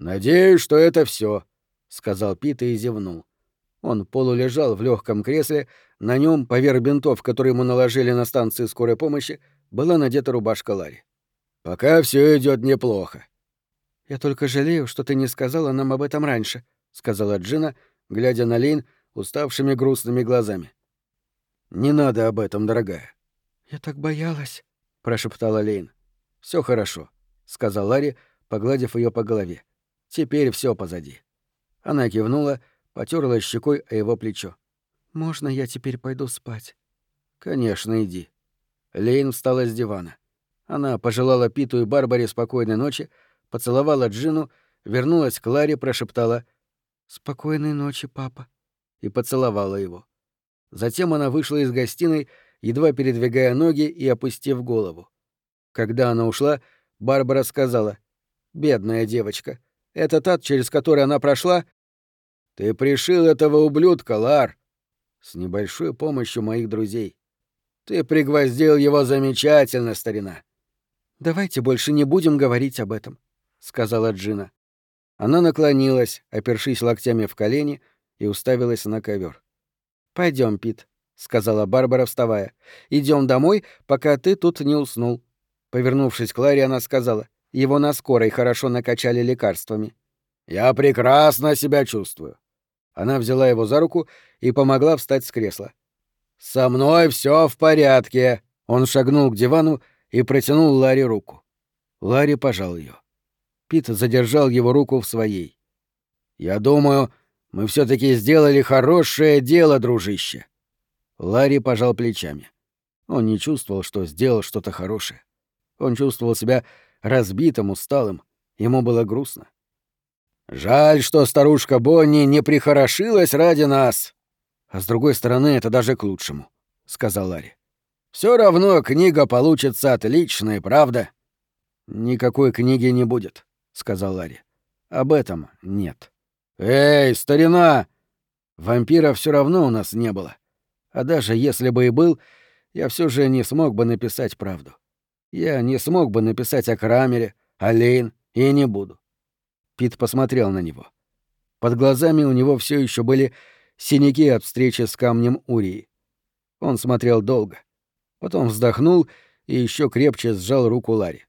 «Надеюсь, что это все, сказал Пит и зевнул. Он полулежал в легком кресле, на нем поверх бинтов, которые ему наложили на станции скорой помощи, была надета рубашка Ларри. «Пока все идет неплохо». «Я только жалею, что ты не сказала нам об этом раньше», — сказала Джина, глядя на Лейн уставшими грустными глазами. «Не надо об этом, дорогая». «Я так боялась», — прошептала Лейн. Все хорошо», — сказал Ларри, погладив ее по голове. «Теперь все позади». Она кивнула, потерла щекой о его плечо. «Можно я теперь пойду спать?» «Конечно, иди». Лейн встала с дивана. Она пожелала Питу и Барбаре спокойной ночи, поцеловала Джину, вернулась к Ларе, прошептала «Спокойной ночи, папа», и поцеловала его. Затем она вышла из гостиной, едва передвигая ноги и опустив голову. Когда она ушла, Барбара сказала «Бедная девочка, это тат, через который она прошла?» «Ты пришил этого ублюдка, Лар!» «С небольшой помощью моих друзей. Ты пригвоздил его замечательно, старина. Давайте больше не будем говорить об этом, сказала Джина. Она наклонилась, опершись локтями в колени, и уставилась на ковер. Пойдем, Пит, сказала Барбара, вставая. Идем домой, пока ты тут не уснул. Повернувшись к Ларе, она сказала: его на скорой хорошо накачали лекарствами. Я прекрасно себя чувствую. Она взяла его за руку и помогла встать с кресла. «Со мной все в порядке!» Он шагнул к дивану и протянул Ларе руку. Ларри пожал ее. Пит задержал его руку в своей. «Я думаю, мы все таки сделали хорошее дело, дружище!» Ларри пожал плечами. Он не чувствовал, что сделал что-то хорошее. Он чувствовал себя разбитым, усталым. Ему было грустно. «Жаль, что старушка Бонни не прихорошилась ради нас!» А с другой стороны, это даже к лучшему, сказал Ларри. Все равно книга получится отличной, правда? Никакой книги не будет, сказал Ларри. Об этом нет. Эй, старина! Вампира все равно у нас не было. А даже если бы и был, я все же не смог бы написать правду. Я не смог бы написать о Крамере, о Лейн, и не буду. Пит посмотрел на него. Под глазами у него все еще были синяки от встречи с камнем Урии. Он смотрел долго. Потом вздохнул и еще крепче сжал руку Ларри.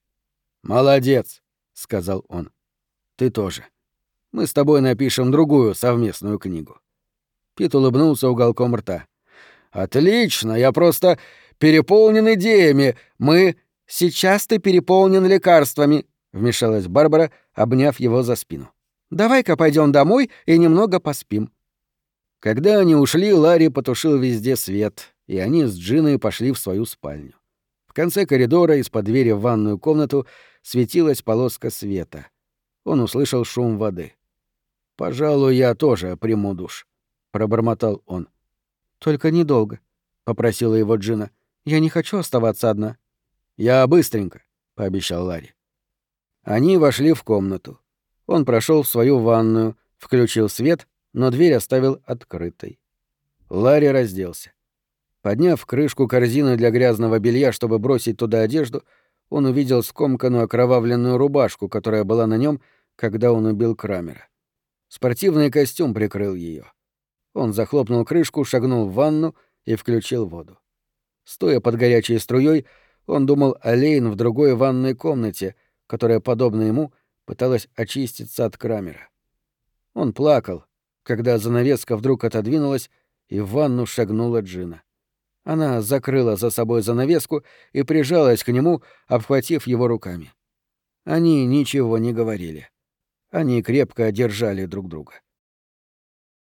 «Молодец», — сказал он. «Ты тоже. Мы с тобой напишем другую совместную книгу». Пит улыбнулся уголком рта. «Отлично! Я просто переполнен идеями. Мы...» «Сейчас ты переполнен лекарствами», — вмешалась Барбара, обняв его за спину. «Давай-ка пойдем домой и немного поспим». Когда они ушли, Ларри потушил везде свет, и они с Джиной пошли в свою спальню. В конце коридора из-под двери в ванную комнату светилась полоска света. Он услышал шум воды. «Пожалуй, я тоже приму душ», — пробормотал он. «Только недолго», — попросила его Джина. «Я не хочу оставаться одна». «Я быстренько», — пообещал Ларри. Они вошли в комнату. Он прошел в свою ванную, включил свет но дверь оставил открытой. Ларри разделся. Подняв крышку корзины для грязного белья, чтобы бросить туда одежду, он увидел скомканную окровавленную рубашку, которая была на нем, когда он убил Крамера. Спортивный костюм прикрыл ее. Он захлопнул крышку, шагнул в ванну и включил воду. Стоя под горячей струей, он думал о Лейн в другой ванной комнате, которая, подобно ему, пыталась очиститься от Крамера. Он плакал, когда занавеска вдруг отодвинулась, и в ванну шагнула Джина. Она закрыла за собой занавеску и прижалась к нему, обхватив его руками. Они ничего не говорили. Они крепко держали друг друга.